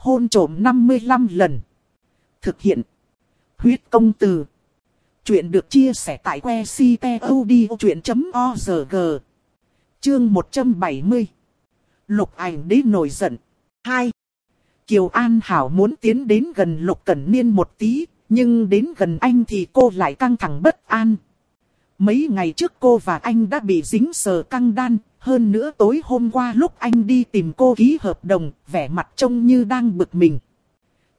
hôn trộm 55 lần. Thực hiện. Huyết công từ. Chuyện được chia sẻ tại que ctod.org. Chương 170. Lục ảnh đế nổi giận. 2. Kiều An Hảo muốn tiến đến gần Lục Cẩn Niên một tí, nhưng đến gần anh thì cô lại căng thẳng bất an. Mấy ngày trước cô và anh đã bị dính sờ căng đan, hơn nữa tối hôm qua lúc anh đi tìm cô ký hợp đồng, vẻ mặt trông như đang bực mình.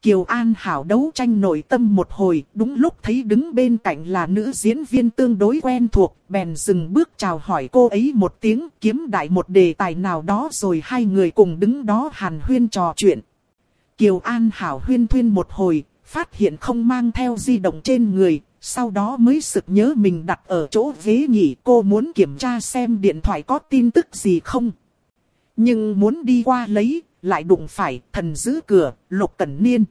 Kiều An Hảo đấu tranh nội tâm một hồi, đúng lúc thấy đứng bên cạnh là nữ diễn viên tương đối quen thuộc, bèn dừng bước chào hỏi cô ấy một tiếng, kiếm đại một đề tài nào đó rồi hai người cùng đứng đó hàn huyên trò chuyện. Kiều An Hảo huyên thuyên một hồi, phát hiện không mang theo di động trên người, sau đó mới sực nhớ mình đặt ở chỗ ghế nghỉ cô muốn kiểm tra xem điện thoại có tin tức gì không. Nhưng muốn đi qua lấy, lại đụng phải thần giữ cửa, Lục Cẩn Niên.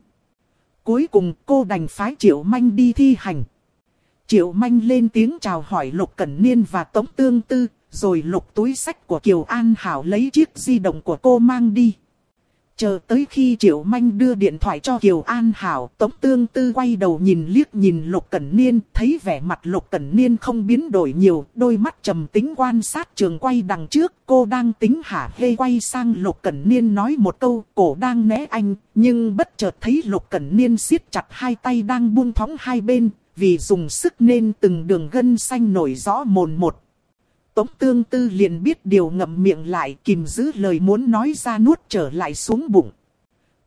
Cuối cùng cô đành phái Triệu Manh đi thi hành. Triệu Manh lên tiếng chào hỏi Lục Cẩn Niên và Tống Tương Tư, rồi lục túi sách của Kiều An Hảo lấy chiếc di động của cô mang đi. Chờ tới khi Triệu Manh đưa điện thoại cho Kiều An Hảo, Tống Tương Tư quay đầu nhìn liếc nhìn Lục Cẩn Niên, thấy vẻ mặt Lục Cẩn Niên không biến đổi nhiều, đôi mắt trầm tính quan sát trường quay đằng trước, cô đang tính hả hê quay sang Lục Cẩn Niên nói một câu, cổ đang né anh, nhưng bất chợt thấy Lục Cẩn Niên siết chặt hai tay đang buông thõng hai bên, vì dùng sức nên từng đường gân xanh nổi rõ mồn một. Tống tương tư liền biết điều ngậm miệng lại kìm giữ lời muốn nói ra nuốt trở lại xuống bụng.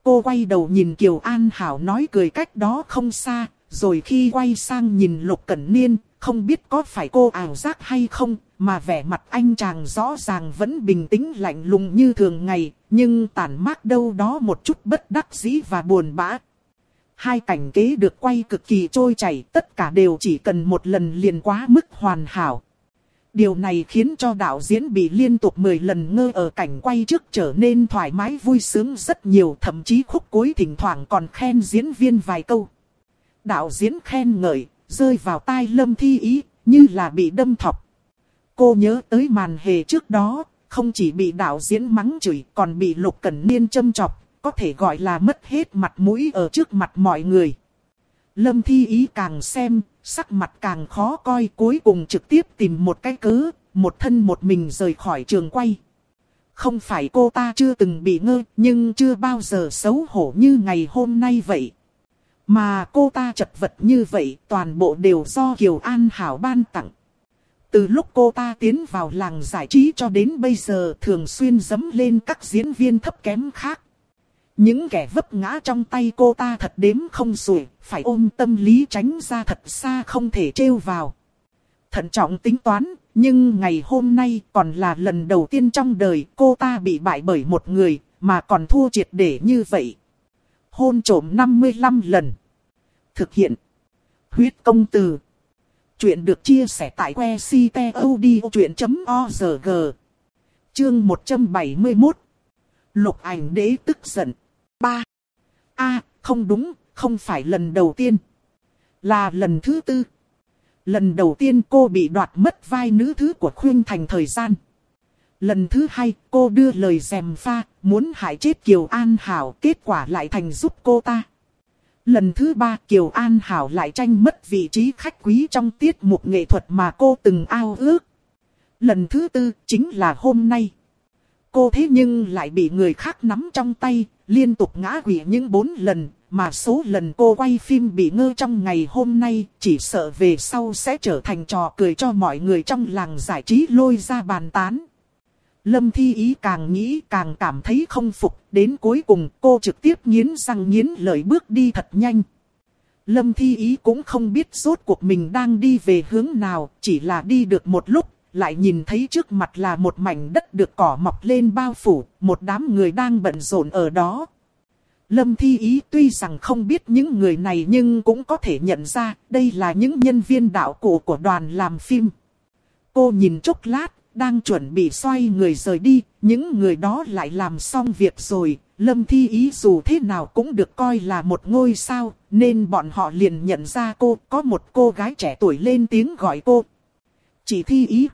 Cô quay đầu nhìn Kiều An Hảo nói cười cách đó không xa, rồi khi quay sang nhìn Lục Cẩn Niên, không biết có phải cô ảo giác hay không, mà vẻ mặt anh chàng rõ ràng vẫn bình tĩnh lạnh lùng như thường ngày, nhưng tàn mát đâu đó một chút bất đắc dĩ và buồn bã. Hai cảnh kế được quay cực kỳ trôi chảy, tất cả đều chỉ cần một lần liền quá mức hoàn hảo. Điều này khiến cho đạo diễn bị liên tục 10 lần ngơ ở cảnh quay trước trở nên thoải mái vui sướng rất nhiều, thậm chí khúc cuối thỉnh thoảng còn khen diễn viên vài câu. Đạo diễn khen ngợi, rơi vào tai lâm thi ý, như là bị đâm thọc. Cô nhớ tới màn hề trước đó, không chỉ bị đạo diễn mắng chửi, còn bị lục cẩn niên châm chọc, có thể gọi là mất hết mặt mũi ở trước mặt mọi người. Lâm thi ý càng xem, sắc mặt càng khó coi cuối cùng trực tiếp tìm một cái cớ, một thân một mình rời khỏi trường quay. Không phải cô ta chưa từng bị ngơ, nhưng chưa bao giờ xấu hổ như ngày hôm nay vậy. Mà cô ta chật vật như vậy, toàn bộ đều do Kiều An Hảo ban tặng. Từ lúc cô ta tiến vào làng giải trí cho đến bây giờ thường xuyên dấm lên các diễn viên thấp kém khác. Những kẻ vấp ngã trong tay cô ta thật đếm không xuể, phải ôm tâm lý tránh ra thật xa không thể trêu vào. Thận trọng tính toán, nhưng ngày hôm nay còn là lần đầu tiên trong đời cô ta bị bại bởi một người, mà còn thua triệt để như vậy. Hôn trổm 55 lần. Thực hiện. Huyết công từ. Chuyện được chia sẻ tại que ctod.org. Chương 171. Lục ảnh đế tức giận. Ba. a không đúng, không phải lần đầu tiên. Là lần thứ tư. Lần đầu tiên cô bị đoạt mất vai nữ thứ của Khuyên Thành thời gian. Lần thứ hai, cô đưa lời dèm pha, muốn hại chết Kiều An Hảo, kết quả lại thành giúp cô ta. Lần thứ ba, Kiều An Hảo lại tranh mất vị trí khách quý trong tiết mục nghệ thuật mà cô từng ao ước. Lần thứ tư, chính là hôm nay. Cô thế nhưng lại bị người khác nắm trong tay, liên tục ngã quỵ những bốn lần, mà số lần cô quay phim bị ngơ trong ngày hôm nay, chỉ sợ về sau sẽ trở thành trò cười cho mọi người trong làng giải trí lôi ra bàn tán. Lâm Thi Ý càng nghĩ càng cảm thấy không phục, đến cuối cùng cô trực tiếp nghiến răng nghiến lợi bước đi thật nhanh. Lâm Thi Ý cũng không biết rốt cuộc mình đang đi về hướng nào, chỉ là đi được một lúc, lại nhìn thấy trước mặt là một mảnh đất được cỏ mọc lên bao phủ, một đám người đang bận rộn ở đó. Lâm Thi Ý tuy rằng không biết những người này nhưng cũng có thể nhận ra đây là những nhân viên đạo cụ của đoàn làm phim. Cô nhìn chốc lát, đang chuẩn bị xoay người rời đi, những người đó lại làm xong việc rồi. Lâm Thi Ý dù thế nào cũng được coi là một ngôi sao, nên bọn họ liền nhận ra cô, có một cô gái trẻ tuổi lên tiếng gọi cô. Chị Thi Ý.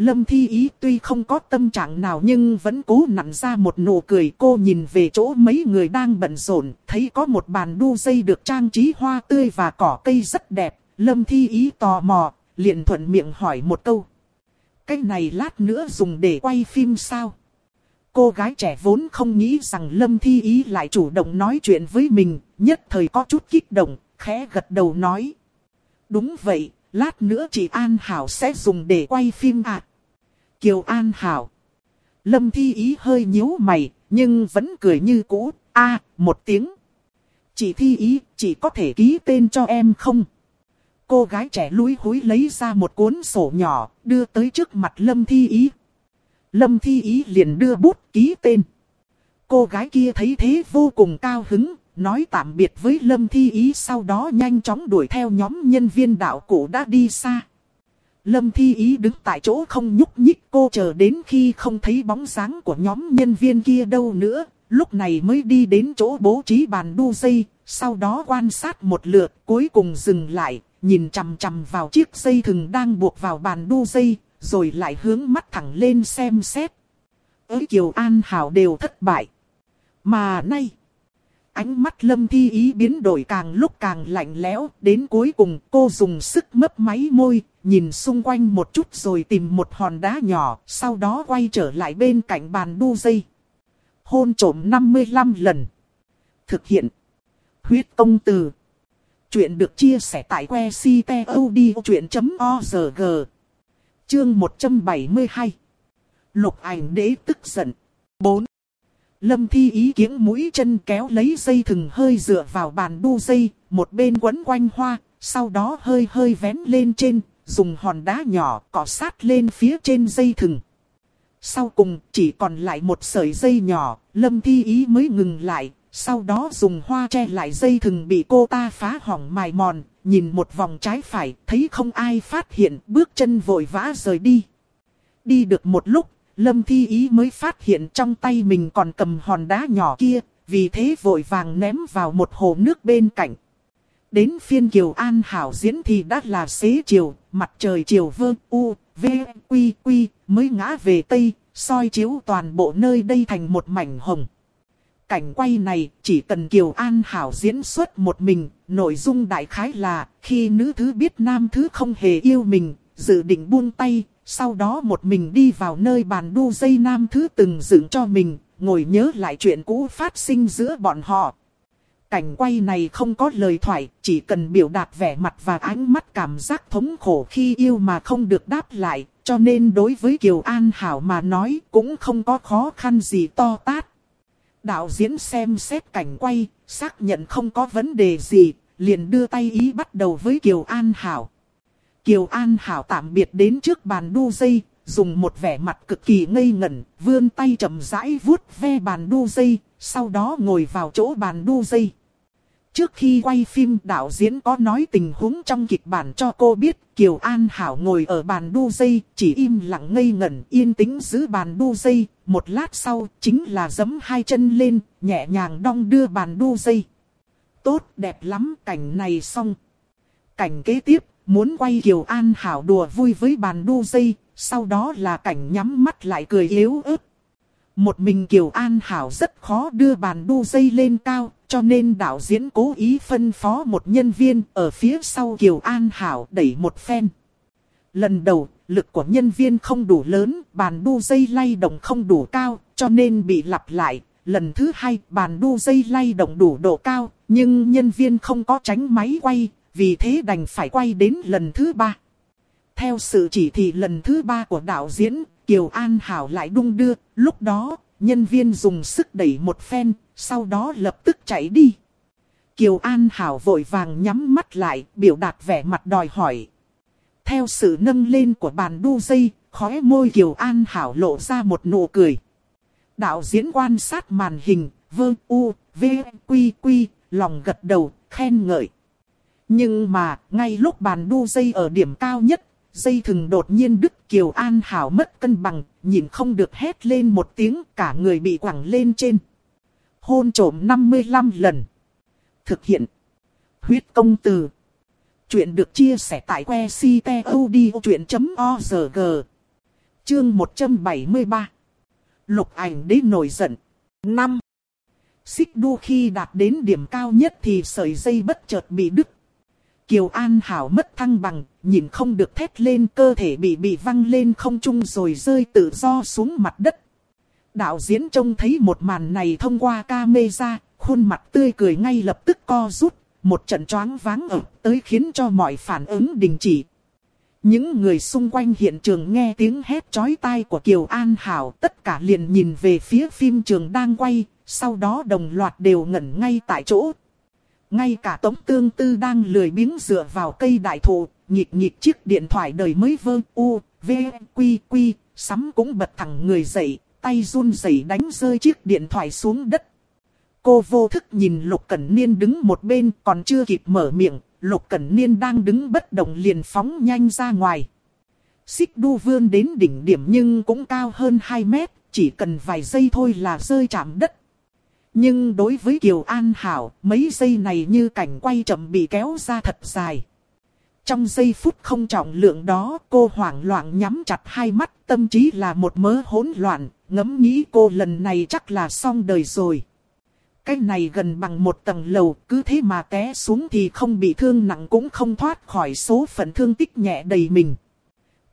Lâm Thi Ý tuy không có tâm trạng nào nhưng vẫn cố nặn ra một nụ cười cô nhìn về chỗ mấy người đang bận rộn, thấy có một bàn đu dây được trang trí hoa tươi và cỏ cây rất đẹp. Lâm Thi Ý tò mò, liền thuận miệng hỏi một câu. Cái này lát nữa dùng để quay phim sao? Cô gái trẻ vốn không nghĩ rằng Lâm Thi Ý lại chủ động nói chuyện với mình, nhất thời có chút kích động, khẽ gật đầu nói. Đúng vậy, lát nữa chị An Hảo sẽ dùng để quay phim ạ. À? Kiều An Hảo. Lâm Thi Ý hơi nhíu mày, nhưng vẫn cười như cũ. a một tiếng. Chị Thi Ý, chị có thể ký tên cho em không? Cô gái trẻ lúi húi lấy ra một cuốn sổ nhỏ, đưa tới trước mặt Lâm Thi Ý. Lâm Thi Ý liền đưa bút ký tên. Cô gái kia thấy thế vô cùng cao hứng, nói tạm biệt với Lâm Thi Ý sau đó nhanh chóng đuổi theo nhóm nhân viên đạo cụ đã đi xa. Lâm Thi Ý đứng tại chỗ không nhúc nhích cô chờ đến khi không thấy bóng dáng của nhóm nhân viên kia đâu nữa, lúc này mới đi đến chỗ bố trí bàn đu dây, sau đó quan sát một lượt cuối cùng dừng lại, nhìn chằm chằm vào chiếc dây thừng đang buộc vào bàn đu dây, rồi lại hướng mắt thẳng lên xem xét. Ới Kiều An Hảo đều thất bại. Mà nay, ánh mắt lâm thi ý biến đổi càng lúc càng lạnh lẽo, đến cuối cùng cô dùng sức mấp máy môi, nhìn xung quanh một chút rồi tìm một hòn đá nhỏ, sau đó quay trở lại bên cạnh bàn đu dây. Hôn trổm 55 lần. Thực hiện. Huyết công từ. Chuyện được chia sẻ tại que ctod.org. Chương 172. Lục ảnh đế tức giận. 4. Lâm thi ý kiến mũi chân kéo lấy dây thừng hơi dựa vào bàn đu dây, một bên quấn quanh hoa, sau đó hơi hơi vén lên trên, dùng hòn đá nhỏ cọ sát lên phía trên dây thừng. Sau cùng chỉ còn lại một sợi dây nhỏ, lâm thi ý mới ngừng lại, sau đó dùng hoa che lại dây thừng bị cô ta phá hỏng mài mòn, nhìn một vòng trái phải, thấy không ai phát hiện, bước chân vội vã rời đi. Đi được một lúc, Lâm Thi Ý mới phát hiện trong tay mình còn cầm hòn đá nhỏ kia, vì thế vội vàng ném vào một hồ nước bên cạnh. Đến phiên Kiều An Hảo diễn thì đã là xế chiều, mặt trời chiều vơ u, v, quy quy, mới ngã về Tây, soi chiếu toàn bộ nơi đây thành một mảnh hồng. Cảnh quay này chỉ cần Kiều An Hảo diễn xuất một mình, nội dung đại khái là khi nữ thứ biết nam thứ không hề yêu mình, dự định buông tay, sau đó một mình đi vào nơi bàn đu dây nam thứ từng dựng cho mình, ngồi nhớ lại chuyện cũ phát sinh giữa bọn họ. Cảnh quay này không có lời thoại, chỉ cần biểu đạt vẻ mặt và ánh mắt cảm giác thống khổ khi yêu mà không được đáp lại, cho nên đối với Kiều An Hảo mà nói cũng không có khó khăn gì to tát. Đạo diễn xem xét cảnh quay, xác nhận không có vấn đề gì, liền đưa tay ý bắt đầu với Kiều An Hảo. Kiều An Hảo tạm biệt đến trước bàn đu dây, dùng một vẻ mặt cực kỳ ngây ngẩn, vươn tay chậm rãi vuốt ve bàn đu dây, sau đó ngồi vào chỗ bàn đu dây. Trước khi quay phim đạo diễn có nói tình huống trong kịch bản cho cô biết Kiều An Hảo ngồi ở bàn đu dây chỉ im lặng ngây ngẩn yên tĩnh giữ bàn đu dây. Một lát sau chính là giấm hai chân lên nhẹ nhàng đong đưa bàn đu dây. Tốt đẹp lắm cảnh này xong. Cảnh kế tiếp muốn quay Kiều An Hảo đùa vui với bàn đu dây. Sau đó là cảnh nhắm mắt lại cười yếu ớt. Một mình Kiều An Hảo rất khó đưa bàn đu dây lên cao, cho nên đạo diễn cố ý phân phó một nhân viên ở phía sau Kiều An Hảo đẩy một phen. Lần đầu, lực của nhân viên không đủ lớn, bàn đu dây lay động không đủ cao, cho nên bị lặp lại. Lần thứ hai, bàn đu dây lay động đủ độ cao, nhưng nhân viên không có tránh máy quay, vì thế đành phải quay đến lần thứ ba. Theo sự chỉ thị lần thứ ba của đạo diễn, Kiều An Hảo lại đung đưa, lúc đó, nhân viên dùng sức đẩy một phen, sau đó lập tức chạy đi. Kiều An Hảo vội vàng nhắm mắt lại, biểu đạt vẻ mặt đòi hỏi. Theo sự nâng lên của bàn đu dây, khóe môi Kiều An Hảo lộ ra một nụ cười. Đạo diễn quan sát màn hình, vơ u, v, quy quy, lòng gật đầu, khen ngợi. Nhưng mà, ngay lúc bàn đu dây ở điểm cao nhất, dây thừng đột nhiên đứt Kiều An Hảo mất cân bằng, nhìn không được hét lên một tiếng, cả người bị quẳng lên trên. Hôn trổm 55 lần. Thực hiện. Huyết công từ. Chuyện được chia sẻ tại que ctod.org. Chương 173 Lục ảnh đế nổi giận. 5. Xích đu khi đạt đến điểm cao nhất thì sợi dây bất chợt bị đứt. Kiều An Hảo mất thăng bằng, nhìn không được thét lên cơ thể bị bị văng lên không trung rồi rơi tự do xuống mặt đất. Đạo diễn trông thấy một màn này thông qua camera, khuôn mặt tươi cười ngay lập tức co rút, một trận choáng váng ẩm tới khiến cho mọi phản ứng đình chỉ. Những người xung quanh hiện trường nghe tiếng hét chói tai của Kiều An Hảo tất cả liền nhìn về phía phim trường đang quay, sau đó đồng loạt đều ngẩn ngay tại chỗ. Ngay cả Tống Tương Tư đang lười biếng dựa vào cây đại thụ, nhịp nhịp chiếc điện thoại đời mới vơ u, v, quy quy, sắm cũng bật thẳng người dậy, tay run rẩy đánh rơi chiếc điện thoại xuống đất. Cô vô thức nhìn Lục Cẩn Niên đứng một bên còn chưa kịp mở miệng, Lục Cẩn Niên đang đứng bất động liền phóng nhanh ra ngoài. Xích đu vươn đến đỉnh điểm nhưng cũng cao hơn 2 mét, chỉ cần vài giây thôi là rơi chạm đất. Nhưng đối với Kiều An Hảo, mấy giây này như cảnh quay chậm bị kéo ra thật dài. Trong giây phút không trọng lượng đó, cô hoảng loạn nhắm chặt hai mắt, tâm trí là một mớ hỗn loạn, ngẫm nghĩ cô lần này chắc là xong đời rồi. Cái này gần bằng một tầng lầu, cứ thế mà té xuống thì không bị thương nặng cũng không thoát khỏi số phận thương tích nhẹ đầy mình.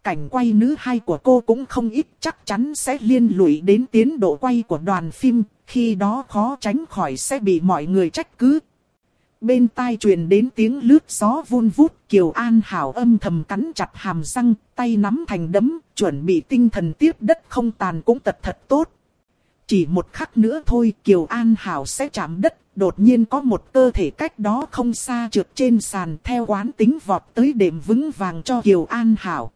Cảnh quay nữ hai của cô cũng không ít chắc chắn sẽ liên lụy đến tiến độ quay của đoàn phim, khi đó khó tránh khỏi sẽ bị mọi người trách cứ. Bên tai truyền đến tiếng lướt gió vun vút, Kiều An Hảo âm thầm cắn chặt hàm răng, tay nắm thành đấm, chuẩn bị tinh thần tiếp đất không tàn cũng tật thật tốt. Chỉ một khắc nữa thôi Kiều An Hảo sẽ chạm đất, đột nhiên có một cơ thể cách đó không xa trượt trên sàn theo quán tính vọt tới đệm vững vàng cho Kiều An Hảo.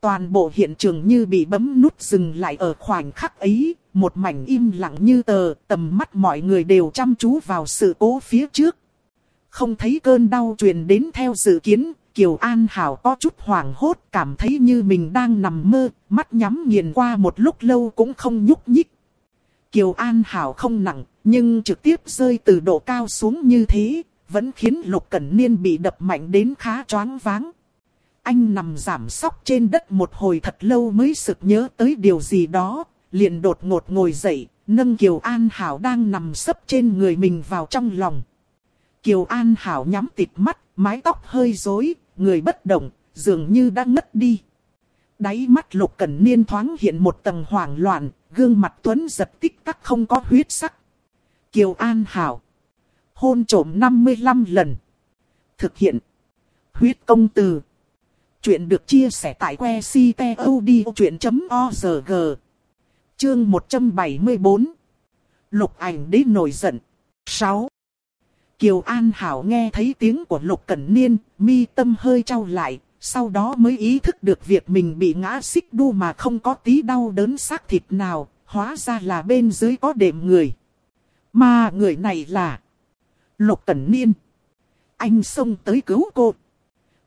Toàn bộ hiện trường như bị bấm nút dừng lại ở khoảnh khắc ấy, một mảnh im lặng như tờ, tầm mắt mọi người đều chăm chú vào sự cố phía trước. Không thấy cơn đau truyền đến theo dự kiến, Kiều An Hảo có chút hoảng hốt, cảm thấy như mình đang nằm mơ, mắt nhắm nghiền qua một lúc lâu cũng không nhúc nhích. Kiều An Hảo không nặng, nhưng trực tiếp rơi từ độ cao xuống như thế, vẫn khiến Lục Cẩn Niên bị đập mạnh đến khá choáng váng. Anh nằm giảm sóc trên đất một hồi thật lâu mới sực nhớ tới điều gì đó, liền đột ngột ngồi dậy, nâng Kiều An Hảo đang nằm sấp trên người mình vào trong lòng. Kiều An Hảo nhắm tịt mắt, mái tóc hơi rối, người bất động, dường như đang ngất đi. Đáy mắt Lục Cẩn Niên thoáng hiện một tầng hoảng loạn, gương mặt Tuấn giật tích tắc không có huyết sắc. Kiều An Hảo. Hôn trổm 55 lần. Thực hiện. Huyết công từ. Chuyện được chia sẻ tại que ctod.org. Chương 174. Lục ảnh đế nổi giận. 6. Kiều An Hảo nghe thấy tiếng của Lục Cẩn Niên, mi tâm hơi trao lại, sau đó mới ý thức được việc mình bị ngã xích đu mà không có tí đau đớn xác thịt nào, hóa ra là bên dưới có đệm người. Mà người này là Lục Cẩn Niên. Anh xông tới cứu cô.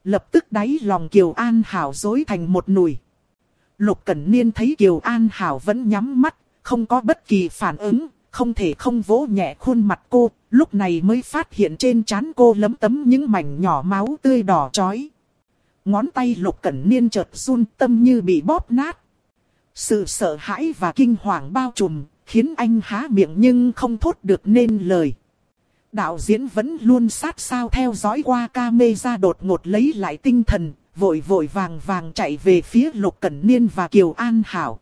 Lập tức đáy lòng Kiều An Hảo dối thành một nùi. Lục Cẩn Niên thấy Kiều An Hảo vẫn nhắm mắt, không có bất kỳ phản ứng, không thể không vỗ nhẹ khuôn mặt cô, lúc này mới phát hiện trên trán cô lấm tấm những mảnh nhỏ máu tươi đỏ chói ngón tay lục cẩn niên chợt run tâm như bị bóp nát. Sự sợ hãi và kinh hoàng bao trùm, khiến anh há miệng nhưng không thốt được nên lời. Đạo diễn vẫn luôn sát sao theo dõi qua ca mê ra đột ngột lấy lại tinh thần, vội vội vàng vàng chạy về phía Lục Cẩn Niên và Kiều An Hảo.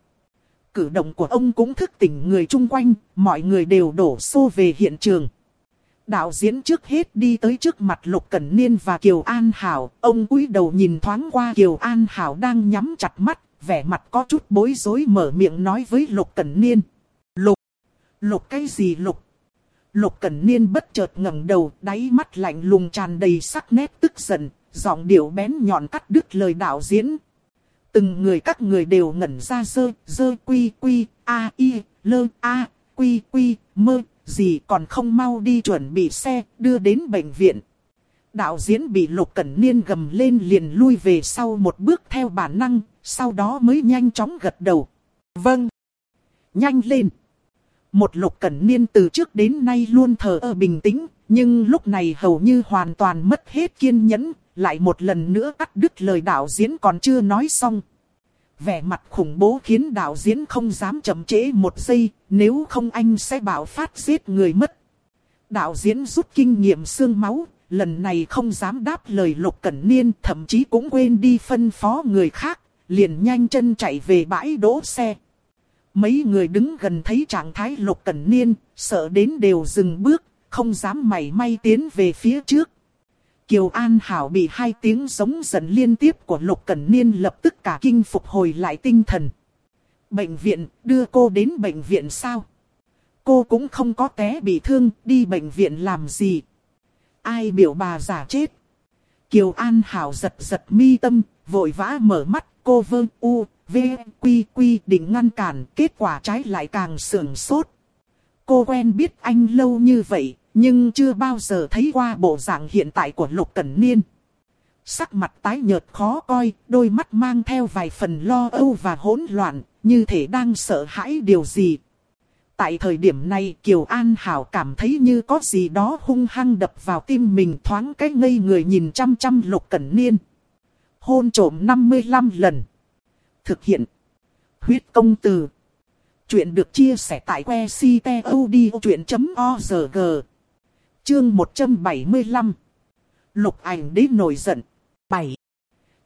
Cử động của ông cũng thức tỉnh người chung quanh, mọi người đều đổ xô về hiện trường. Đạo diễn trước hết đi tới trước mặt Lục Cẩn Niên và Kiều An Hảo, ông cúi đầu nhìn thoáng qua Kiều An Hảo đang nhắm chặt mắt, vẻ mặt có chút bối rối mở miệng nói với Lục Cẩn Niên. Lục, Lục cái gì Lục? Lục Cẩn Niên bất chợt ngẩng đầu, đáy mắt lạnh lùng tràn đầy sắc nét tức giận, giọng điệu bén nhọn cắt đứt lời đạo diễn. Từng người các người đều ngẩn ra dơ, dơ quy quy, a y, lơ a, quy quy, mơ, gì còn không mau đi chuẩn bị xe, đưa đến bệnh viện. Đạo diễn bị Lục Cẩn Niên gầm lên liền lui về sau một bước theo bản năng, sau đó mới nhanh chóng gật đầu. Vâng. Nhanh lên. Một Lục Cẩn Niên từ trước đến nay luôn thờ ơ bình tĩnh, nhưng lúc này hầu như hoàn toàn mất hết kiên nhẫn, lại một lần nữa cắt đứt lời đạo diễn còn chưa nói xong. vẻ mặt khủng bố khiến đạo diễn không dám chậm trễ một giây, nếu không anh sẽ bạo phát giết người mất. Đạo diễn rút kinh nghiệm xương máu, lần này không dám đáp lời Lục Cẩn Niên, thậm chí cũng quên đi phân phó người khác, liền nhanh chân chạy về bãi đỗ xe. Mấy người đứng gần thấy trạng thái Lục Cẩn Niên, sợ đến đều dừng bước, không dám mảy may tiến về phía trước. Kiều An Hảo bị hai tiếng giống giận liên tiếp của Lục Cẩn Niên lập tức cả kinh phục hồi lại tinh thần. Bệnh viện, đưa cô đến bệnh viện sao? Cô cũng không có té bị thương, đi bệnh viện làm gì? Ai biểu bà giả chết? Kiều An Hảo giật giật mi tâm, vội vã mở mắt, cô vương u, v, quy quy định ngăn cản, kết quả trái lại càng sưởng sốt. Cô quen biết anh lâu như vậy, nhưng chưa bao giờ thấy qua bộ dạng hiện tại của Lục Cẩn Niên. Sắc mặt tái nhợt khó coi, đôi mắt mang theo vài phần lo âu và hỗn loạn, như thể đang sợ hãi điều gì. Tại thời điểm này Kiều An Hảo cảm thấy như có gì đó hung hăng đập vào tim mình thoáng cái ngây người nhìn chăm chăm Lục Cẩn Niên. Hôn trổm 55 lần. Thực hiện. Huyết công từ. Chuyện được chia sẻ tại que ctod.org. Chương 175 Lục ảnh đế nổi giận. 7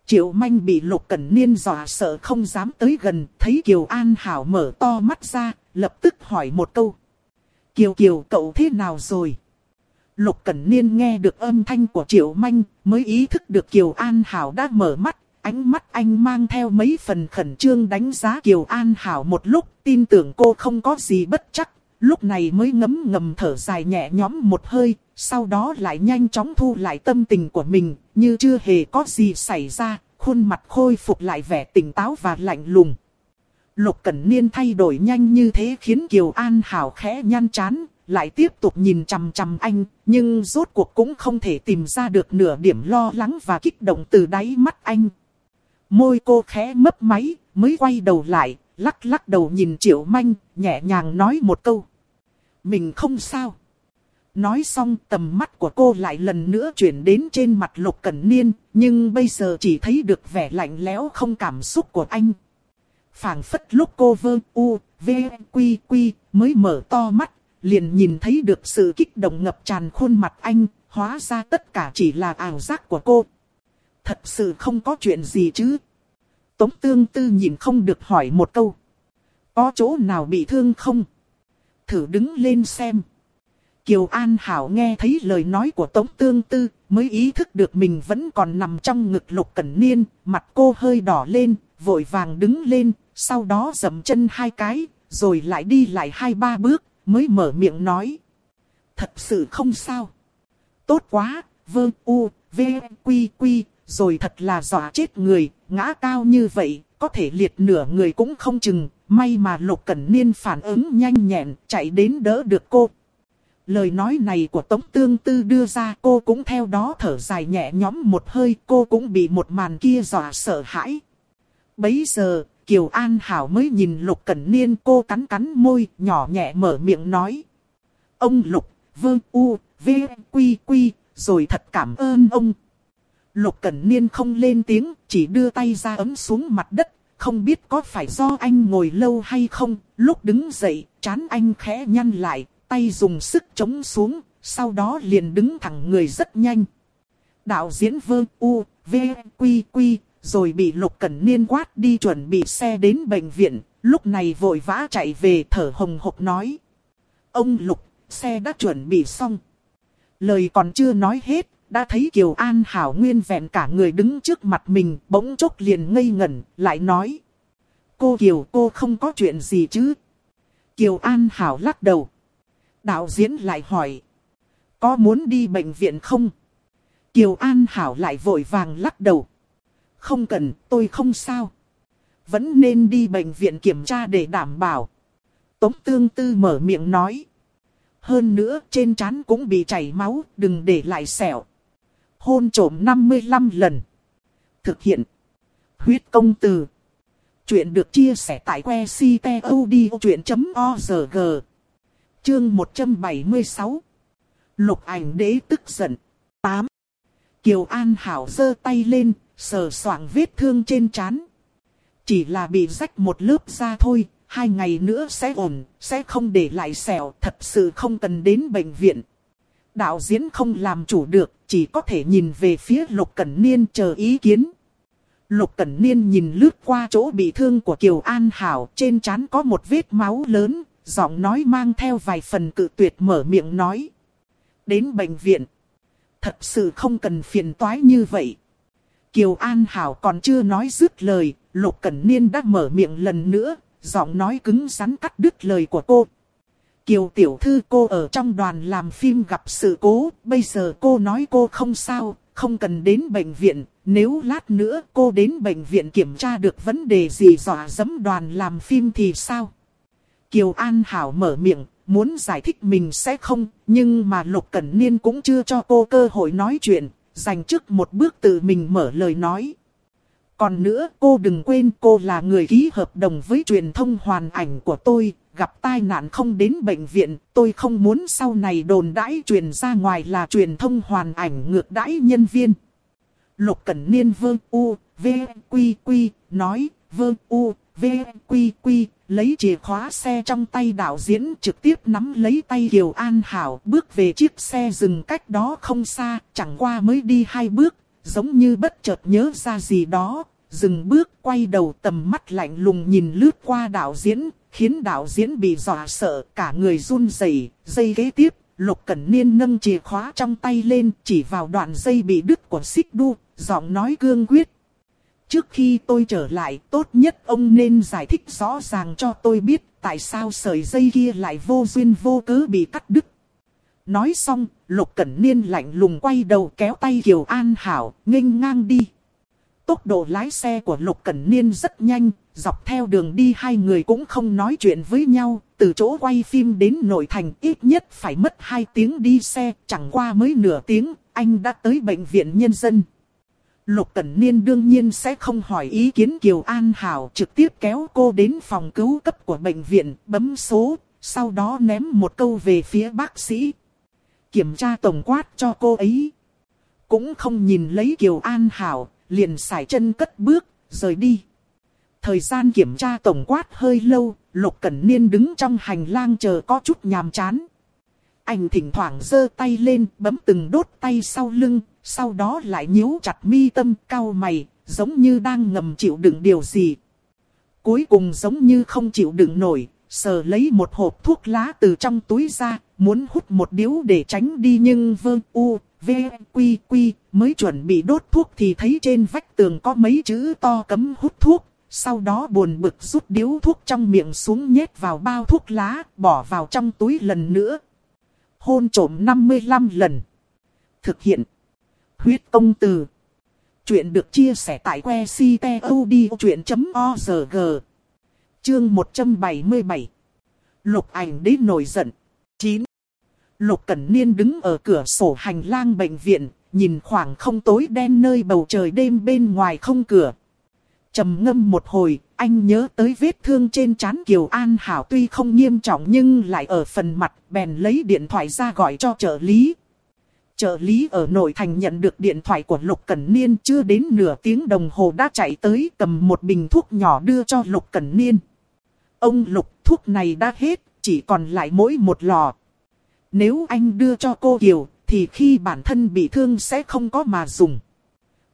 Triệu manh bị lục cẩn niên dọa sợ không dám tới gần, Thấy Kiều An Hảo mở to mắt ra, Lập tức hỏi một câu. Kiều Kiều, cậu thế nào rồi? Lục cẩn niên nghe được âm thanh của Triệu manh, Mới ý thức được Kiều An Hảo đã mở mắt, Ánh mắt anh mang theo mấy phần khẩn trương đánh giá Kiều An Hảo một lúc, Tin tưởng cô không có gì bất chắc lúc này mới ngấm ngầm thở dài nhẹ nhõm một hơi, sau đó lại nhanh chóng thu lại tâm tình của mình, như chưa hề có gì xảy ra, khuôn mặt khôi phục lại vẻ tỉnh táo và lạnh lùng. Lục Cẩn Niên thay đổi nhanh như thế khiến Kiều An Hảo khẽ nhăn chán, lại tiếp tục nhìn chằm chằm anh, nhưng rốt cuộc cũng không thể tìm ra được nửa điểm lo lắng và kích động từ đáy mắt anh. Môi cô khẽ mấp máy, mới quay đầu lại, lắc lắc đầu nhìn Triệu Manh, nhẹ nhàng nói một câu. Mình không sao. Nói xong tầm mắt của cô lại lần nữa chuyển đến trên mặt Lục Cẩn Niên, nhưng bây giờ chỉ thấy được vẻ lạnh lẽo không cảm xúc của anh. phảng phất lúc cô vơ u, v, quy quy, mới mở to mắt, liền nhìn thấy được sự kích động ngập tràn khuôn mặt anh, hóa ra tất cả chỉ là ảo giác của cô. Thật sự không có chuyện gì chứ. Tống tương tư nhìn không được hỏi một câu. Có chỗ nào bị thương không? Thử đứng lên xem. Kiều An Hảo nghe thấy lời nói của Tống Tương Tư, mới ý thức được mình vẫn còn nằm trong ngực Lục Cẩn Niên, mặt cô hơi đỏ lên, vội vàng đứng lên, sau đó dầm chân hai cái, rồi lại đi lại hai ba bước, mới mở miệng nói. Thật sự không sao. Tốt quá, vơ u, v, quy quy, rồi thật là dọa chết người, ngã cao như vậy, có thể liệt nửa người cũng không chừng, May mà Lục Cẩn Niên phản ứng nhanh nhẹn, chạy đến đỡ được cô. Lời nói này của Tống Tương Tư đưa ra cô cũng theo đó thở dài nhẹ nhõm một hơi cô cũng bị một màn kia dọa sợ hãi. Bấy giờ, Kiều An Hảo mới nhìn Lục Cẩn Niên cô cắn cắn môi nhỏ nhẹ mở miệng nói. Ông Lục, vương u, v, quy quy, rồi thật cảm ơn ông. Lục Cẩn Niên không lên tiếng, chỉ đưa tay ra ấm xuống mặt đất, không biết có phải do anh ngồi lâu hay không, lúc đứng dậy, chán anh khẽ nhăn lại, tay dùng sức chống xuống, sau đó liền đứng thẳng người rất nhanh. Đạo diễn vơ u, v, quy quy, rồi bị lục cẩn niên quát đi chuẩn bị xe đến bệnh viện, lúc này vội vã chạy về thở hồng hộc nói. Ông lục, xe đã chuẩn bị xong. Lời còn chưa nói hết, đã thấy Kiều An Hảo nguyên vẹn cả người đứng trước mặt mình, bỗng chốc liền ngây ngẩn, lại nói. Cô Kiều cô không có chuyện gì chứ? Kiều An Hảo lắc đầu. Đạo diễn lại hỏi. Có muốn đi bệnh viện không? Kiều An Hảo lại vội vàng lắc đầu. Không cần, tôi không sao. Vẫn nên đi bệnh viện kiểm tra để đảm bảo. Tống Tương Tư mở miệng nói. Hơn nữa trên trán cũng bị chảy máu, đừng để lại sẹo hôn trổm 55 lần. Thực hiện. Huyết công từ. Chuyện được chia sẻ tại que ctod.org. Chương 176. Lục ảnh đế tức giận. 8. Kiều An Hảo giơ tay lên, sờ soạng vết thương trên trán. chỉ là bị rách một lớp da thôi, hai ngày nữa sẽ ổn, sẽ không để lại sẹo, thật sự không cần đến bệnh viện. Đạo diễn không làm chủ được, chỉ có thể nhìn về phía Lục Cẩn Niên chờ ý kiến. Lục Cẩn Niên nhìn lướt qua chỗ bị thương của Kiều An Hảo, trên trán có một vết máu lớn, giọng nói mang theo vài phần cự tuyệt mở miệng nói. Đến bệnh viện. Thật sự không cần phiền toái như vậy. Kiều An Hảo còn chưa nói dứt lời, Lục Cẩn Niên đã mở miệng lần nữa, giọng nói cứng rắn cắt đứt lời của cô. Kiều Tiểu Thư cô ở trong đoàn làm phim gặp sự cố, bây giờ cô nói cô không sao, không cần đến bệnh viện, nếu lát nữa cô đến bệnh viện kiểm tra được vấn đề gì dọa dẫm đoàn làm phim thì sao? Kiều An Hảo mở miệng, muốn giải thích mình sẽ không, nhưng mà Lục Cẩn Niên cũng chưa cho cô cơ hội nói chuyện, dành trước một bước tự mình mở lời nói. Còn nữa cô đừng quên cô là người ký hợp đồng với truyền thông hoàn ảnh của tôi, gặp tai nạn không đến bệnh viện, tôi không muốn sau này đồn đãi truyền ra ngoài là truyền thông hoàn ảnh ngược đãi nhân viên. Lục Cẩn Niên vơ u, v, quy quy, nói, vơ u, v, quy quy, lấy chìa khóa xe trong tay đạo diễn trực tiếp nắm lấy tay Kiều An Hảo bước về chiếc xe dừng cách đó không xa, chẳng qua mới đi hai bước, giống như bất chợt nhớ ra gì đó, dừng bước quay đầu tầm mắt lạnh lùng nhìn lướt qua đạo diễn, khiến đạo diễn bị dọa sợ, cả người run rẩy. Dây kế tiếp, Lục Cẩn Niên nâng chìa khóa trong tay lên, chỉ vào đoạn dây bị đứt của xích đu, giọng nói cương quyết. Trước khi tôi trở lại, tốt nhất ông nên giải thích rõ ràng cho tôi biết tại sao sợi dây kia lại vô duyên vô cớ bị cắt đứt. Nói xong, Lục Cẩn Niên lạnh lùng quay đầu kéo tay Kiều An Hảo, nghênh ngang đi. Tốc độ lái xe của Lục Cẩn Niên rất nhanh, dọc theo đường đi hai người cũng không nói chuyện với nhau, từ chỗ quay phim đến nội thành ít nhất phải mất hai tiếng đi xe, chẳng qua mới nửa tiếng, anh đã tới bệnh viện nhân dân. Lục Cẩn Niên đương nhiên sẽ không hỏi ý kiến Kiều An Hảo trực tiếp kéo cô đến phòng cứu cấp của bệnh viện, bấm số, sau đó ném một câu về phía bác sĩ. Kiểm tra tổng quát cho cô ấy. Cũng không nhìn lấy Kiều An Hảo, liền xài chân cất bước, rời đi. Thời gian kiểm tra tổng quát hơi lâu, Lục Cẩn Niên đứng trong hành lang chờ có chút nhàm chán. Anh thỉnh thoảng giơ tay lên, bấm từng đốt tay sau lưng, sau đó lại nhíu chặt mi tâm, cau mày, giống như đang ngầm chịu đựng điều gì. Cuối cùng giống như không chịu đựng nổi, sờ lấy một hộp thuốc lá từ trong túi ra, muốn hút một điếu để tránh đi nhưng vơ u, v, quy quy, mới chuẩn bị đốt thuốc thì thấy trên vách tường có mấy chữ to cấm hút thuốc. Sau đó buồn bực rút điếu thuốc trong miệng xuống nhét vào bao thuốc lá, bỏ vào trong túi lần nữa. Hôn trổm 55 lần. Thực hiện. Huyết công từ. Chuyện được chia sẻ tại que ctod.org. Chương 177. Lục ảnh đế nổi giận. 9. Lục Cẩn Niên đứng ở cửa sổ hành lang bệnh viện, nhìn khoảng không tối đen nơi bầu trời đêm bên ngoài không cửa. trầm ngâm một hồi, anh nhớ tới vết thương trên trán Kiều An Hảo tuy không nghiêm trọng nhưng lại ở phần mặt, bèn lấy điện thoại ra gọi cho trợ lý. Trợ lý ở nội thành nhận được điện thoại của Lục Cẩn Niên chưa đến nửa tiếng đồng hồ đã chạy tới cầm một bình thuốc nhỏ đưa cho Lục Cẩn Niên. Ông Lục thuốc này đã hết, chỉ còn lại mỗi một lò. Nếu anh đưa cho cô Kiều, thì khi bản thân bị thương sẽ không có mà dùng.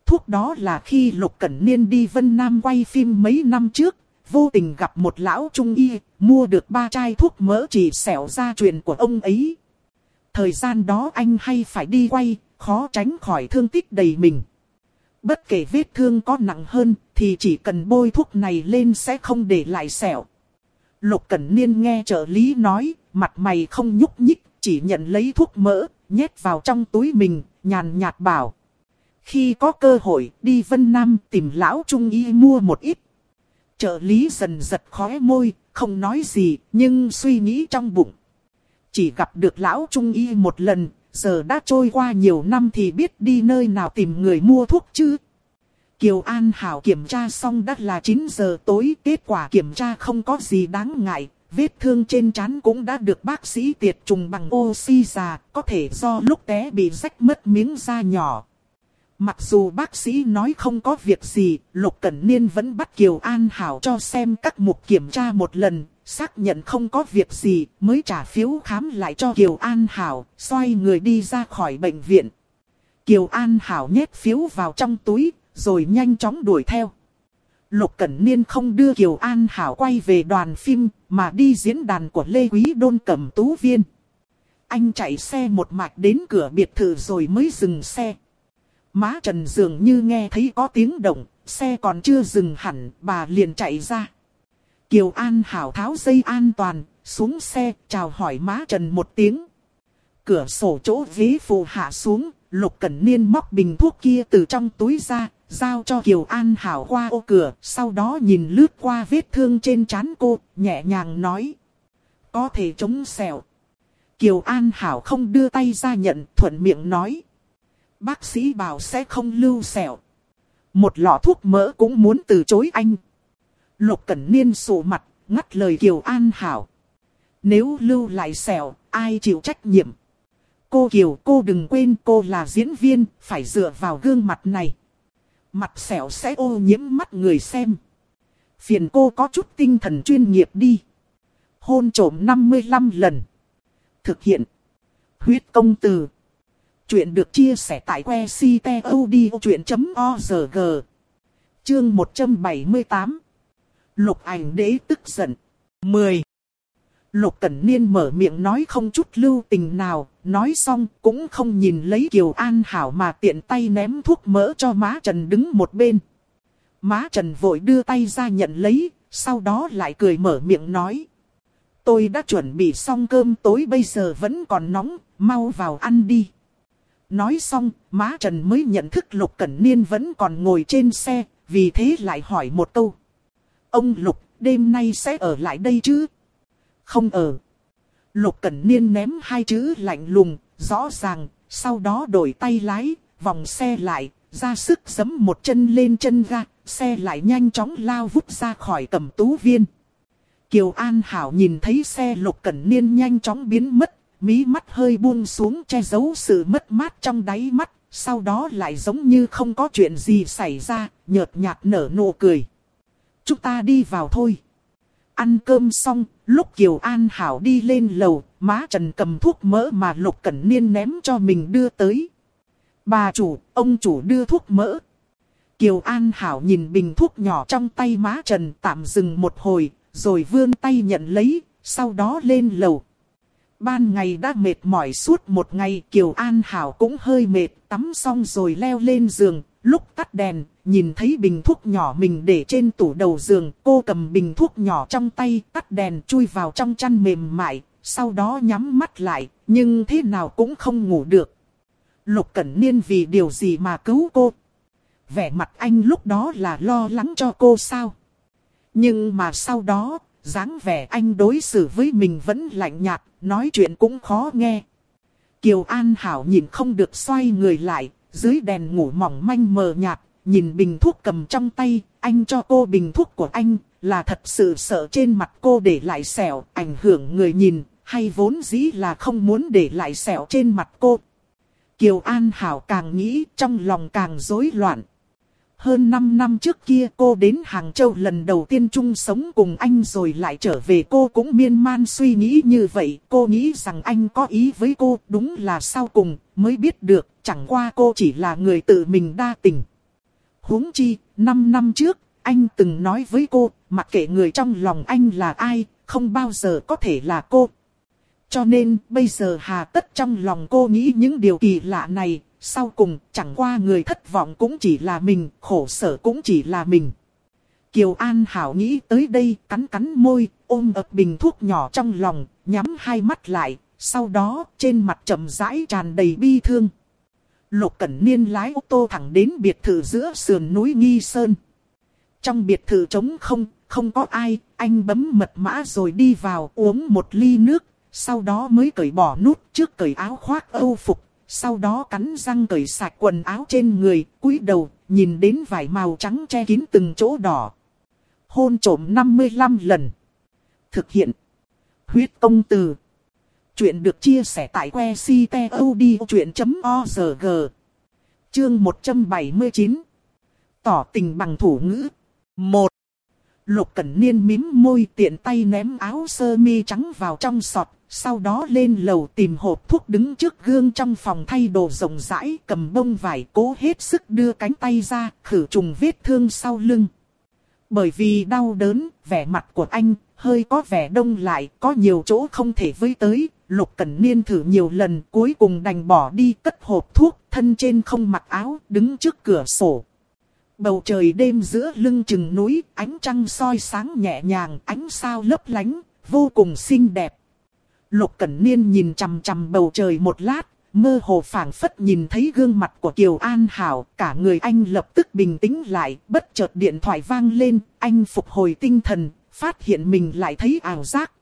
Thuốc đó là khi Lục Cẩn Niên đi Vân Nam quay phim mấy năm trước, vô tình gặp một lão trung y, mua được ba chai thuốc mỡ chỉ xẻo ra truyền của ông ấy. Thời gian đó anh hay phải đi quay, khó tránh khỏi thương tích đầy mình. Bất kể vết thương có nặng hơn, thì chỉ cần bôi thuốc này lên sẽ không để lại sẹo. Lục Cẩn Niên nghe trợ lý nói, mặt mày không nhúc nhích, chỉ nhận lấy thuốc mỡ, nhét vào trong túi mình, nhàn nhạt bảo. Khi có cơ hội, đi Vân Nam tìm lão Trung Y mua một ít. Trợ lý dần giật khóe môi, không nói gì, nhưng suy nghĩ trong bụng. Chỉ gặp được lão Trung Y một lần, giờ đã trôi qua nhiều năm thì biết đi nơi nào tìm người mua thuốc chứ. Kiều An Hảo kiểm tra xong đã là 9 giờ tối, kết quả kiểm tra không có gì đáng ngại, vết thương trên trán cũng đã được bác sĩ tiệt trùng bằng oxy già, có thể do lúc té bị rách mất miếng da nhỏ. Mặc dù bác sĩ nói không có việc gì, Lục Cẩn Niên vẫn bắt Kiều An Hảo cho xem các mục kiểm tra một lần, xác nhận không có việc gì, mới trả phiếu khám lại cho Kiều An Hảo, xoay người đi ra khỏi bệnh viện. Kiều An Hảo nhét phiếu vào trong túi, rồi nhanh chóng đuổi theo. Lục Cẩn Niên không đưa Kiều An Hảo quay về đoàn phim, mà đi diễn đàn của Lê Quý Đôn Cẩm Tú Viên. Anh chạy xe một mạch đến cửa biệt thự rồi mới dừng xe. Má Trần dường như nghe thấy có tiếng động, xe còn chưa dừng hẳn, bà liền chạy ra. Kiều An Hảo tháo dây an toàn, xuống xe, chào hỏi má Trần một tiếng. Cửa sổ chỗ ghế phù hạ xuống, Lục Cẩn Niên móc bình thuốc kia từ trong túi ra, giao cho Kiều An Hảo qua ô cửa, sau đó nhìn lướt qua vết thương trên trán cô, nhẹ nhàng nói. Có thể chống sẹo. Kiều An Hảo không đưa tay ra nhận, thuận miệng nói. Bác sĩ bảo sẽ không lưu sẹo. Một lọ thuốc mỡ cũng muốn từ chối anh. Lục Cẩn Niên sụ mặt, ngắt lời Kiều An Hảo. Nếu lưu lại sẹo, ai chịu trách nhiệm? Cô Kiều cô đừng quên cô là diễn viên, phải dựa vào gương mặt này. Mặt sẹo sẽ ô nhiễm mắt người xem. Phiền cô có chút tinh thần chuyên nghiệp đi. Hôn trổm 55 lần. Thực hiện. Huyết công từ. Chuyện được chia sẻ tại que ctod.org. Chương 178. Lục ảnh đế tức giận. 10. Lục Cẩn Niên mở miệng nói không chút lưu tình nào, nói xong cũng không nhìn lấy Kiều An Hảo mà tiện tay ném thuốc mỡ cho má Trần đứng một bên. Má Trần vội đưa tay ra nhận lấy, sau đó lại cười mở miệng nói. Tôi đã chuẩn bị xong cơm tối bây giờ vẫn còn nóng, mau vào ăn đi. Nói xong, má Trần mới nhận thức Lục Cẩn Niên vẫn còn ngồi trên xe, vì thế lại hỏi một câu. Ông Lục, đêm nay sẽ ở lại đây chứ? Không ở. Lục Cẩn Niên ném hai chữ lạnh lùng, rõ ràng, sau đó đổi tay lái, vòng xe lại, ra sức giấm một chân lên chân ga, xe lại nhanh chóng lao vút ra khỏi cầm tú viên. Kiều An Hảo nhìn thấy xe Lục Cẩn Niên nhanh chóng biến mất, mí mắt hơi buông xuống che giấu sự mất mát trong đáy mắt, sau đó lại giống như không có chuyện gì xảy ra, nhợt nhạt nở nụ cười. Chúng ta đi vào thôi. Ăn cơm xong, lúc Kiều An Hảo đi lên lầu, má Trần cầm thuốc mỡ mà Lục Cẩn Niên ném cho mình đưa tới. Bà chủ, ông chủ đưa thuốc mỡ. Kiều An Hảo nhìn bình thuốc nhỏ trong tay má Trần tạm dừng một hồi, rồi vươn tay nhận lấy, sau đó lên lầu. Ban ngày đã mệt mỏi suốt một ngày, Kiều An Hảo cũng hơi mệt, tắm xong rồi leo lên giường, lúc tắt đèn, nhìn thấy bình thuốc nhỏ mình để trên tủ đầu giường, cô cầm bình thuốc nhỏ trong tay, tắt đèn chui vào trong chăn mềm mại, sau đó nhắm mắt lại, nhưng thế nào cũng không ngủ được. Lục Cẩn Niên vì điều gì mà cứu cô? Vẻ mặt anh lúc đó là lo lắng cho cô sao? Nhưng mà sau đó, dáng vẻ anh đối xử với mình vẫn lạnh nhạt, nói chuyện cũng khó nghe. Kiều An Hảo nhìn không được xoay người lại, dưới đèn ngủ mỏng manh mờ nhạt, nhìn bình thuốc cầm trong tay, anh cho cô bình thuốc của anh, là thật sự sợ trên mặt cô để lại sẹo, ảnh hưởng người nhìn, hay vốn dĩ là không muốn để lại sẹo trên mặt cô. Kiều An Hảo càng nghĩ trong lòng càng rối loạn. Hơn 5 năm trước kia cô đến Hàng Châu lần đầu tiên chung sống cùng anh rồi lại trở về cô cũng miên man suy nghĩ như vậy. Cô nghĩ rằng anh có ý với cô đúng là sau cùng mới biết được chẳng qua cô chỉ là người tự mình đa tình. huống chi, 5 năm trước, anh từng nói với cô, mặc kệ người trong lòng anh là ai, không bao giờ có thể là cô. Cho nên, bây giờ hà tất trong lòng cô nghĩ những điều kỳ lạ này, sau cùng, chẳng qua người thất vọng cũng chỉ là mình, khổ sở cũng chỉ là mình. Kiều An Hảo nghĩ tới đây, cắn cắn môi, ôm ập bình thuốc nhỏ trong lòng, nhắm hai mắt lại, sau đó, trên mặt trầm rãi tràn đầy bi thương. Lục Cẩn Niên lái ô tô thẳng đến biệt thự giữa sườn núi Nghi Sơn. Trong biệt thự trống không, không có ai, anh bấm mật mã rồi đi vào uống một ly nước, sau đó mới cởi bỏ nút trước cởi áo khoác âu phục, sau đó cắn răng cởi sạch quần áo trên người, cúi đầu, nhìn đến vải màu trắng che kín từng chỗ đỏ. Hôn trổm 55 lần. Thực hiện. Huyết công từ. Chuyện được chia sẻ tại que ctod.org. Chương 179 Tỏ tình bằng thủ ngữ 1. Lục Cẩn Niên mím môi tiện tay ném áo sơ mi trắng vào trong sọt, sau đó lên lầu tìm hộp thuốc đứng trước gương trong phòng thay đồ rộng rãi, cầm bông vải cố hết sức đưa cánh tay ra, khử trùng vết thương sau lưng. Bởi vì đau đớn, vẻ mặt của anh hơi có vẻ đông lại, có nhiều chỗ không thể với tới. Lục Cẩn Niên thử nhiều lần, cuối cùng đành bỏ đi cất hộp thuốc, thân trên không mặc áo, đứng trước cửa sổ. Bầu trời đêm giữa lưng chừng núi, ánh trăng soi sáng nhẹ nhàng, ánh sao lấp lánh, vô cùng xinh đẹp. Lục Cẩn Niên nhìn chằm chằm bầu trời một lát, mơ hồ phảng phất nhìn thấy gương mặt của Kiều An Hảo, cả người anh lập tức bình tĩnh lại, bất chợt điện thoại vang lên, anh phục hồi tinh thần, phát hiện mình lại thấy ảo giác.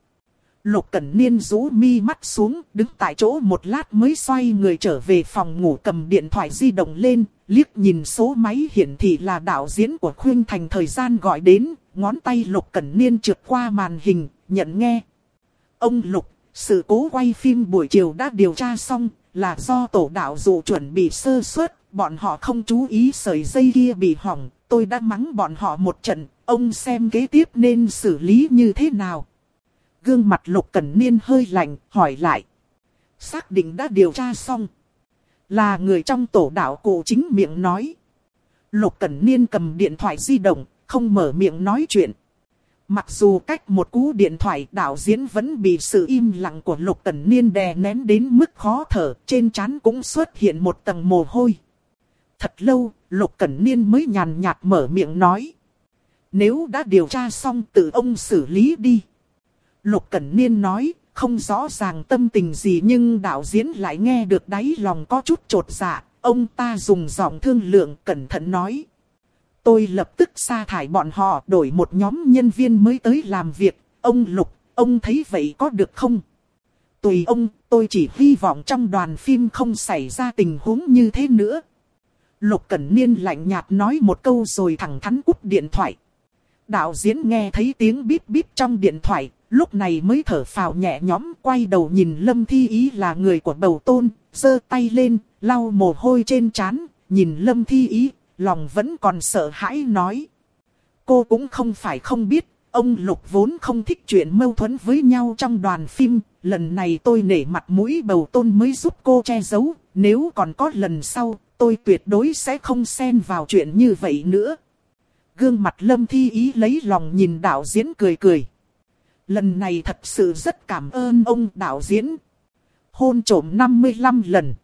Lục Cẩn Niên rũ mi mắt xuống, đứng tại chỗ một lát mới xoay người trở về phòng ngủ cầm điện thoại di động lên, liếc nhìn số máy hiển thị là đạo diễn của Khuyên Thành thời gian gọi đến, ngón tay Lục Cẩn Niên trượt qua màn hình, nhận nghe. Ông Lục, sự cố quay phim buổi chiều đã điều tra xong, là do tổ đạo dụ chuẩn bị sơ suất, bọn họ không chú ý sợi dây kia bị hỏng, tôi đã mắng bọn họ một trận, ông xem kế tiếp nên xử lý như thế nào. Gương mặt Lục Cẩn Niên hơi lạnh, hỏi lại. Xác định đã điều tra xong. Là người trong tổ đạo cụ chính miệng nói. Lục Cẩn Niên cầm điện thoại di động, không mở miệng nói chuyện. Mặc dù cách một cú điện thoại đạo diễn vẫn bị sự im lặng của Lục tần Niên đè nén đến mức khó thở, trên trán cũng xuất hiện một tầng mồ hôi. Thật lâu, Lục Cẩn Niên mới nhàn nhạt mở miệng nói. Nếu đã điều tra xong tự ông xử lý đi. Lục Cẩn Niên nói, không rõ ràng tâm tình gì nhưng đạo diễn lại nghe được đáy lòng có chút trột dạ. Ông ta dùng giọng thương lượng cẩn thận nói. Tôi lập tức sa thải bọn họ đổi một nhóm nhân viên mới tới làm việc. Ông Lục, ông thấy vậy có được không? Tùy ông, tôi chỉ hy vọng trong đoàn phim không xảy ra tình huống như thế nữa. Lục Cẩn Niên lạnh nhạt nói một câu rồi thẳng thắn cúp điện thoại. Đạo diễn nghe thấy tiếng bíp bíp trong điện thoại, lúc này mới thở phào nhẹ nhõm quay đầu nhìn Lâm Thi Ý là người của bầu tôn, giơ tay lên, lau mồ hôi trên trán, nhìn Lâm Thi Ý, lòng vẫn còn sợ hãi nói. Cô cũng không phải không biết, ông Lục vốn không thích chuyện mâu thuẫn với nhau trong đoàn phim, lần này tôi nể mặt mũi bầu tôn mới giúp cô che giấu, nếu còn có lần sau, tôi tuyệt đối sẽ không xen vào chuyện như vậy nữa. Gương mặt Lâm Thi Ý lấy lòng nhìn đạo diễn cười cười. Lần này thật sự rất cảm ơn ông đạo diễn. Hôn trổm 55 lần.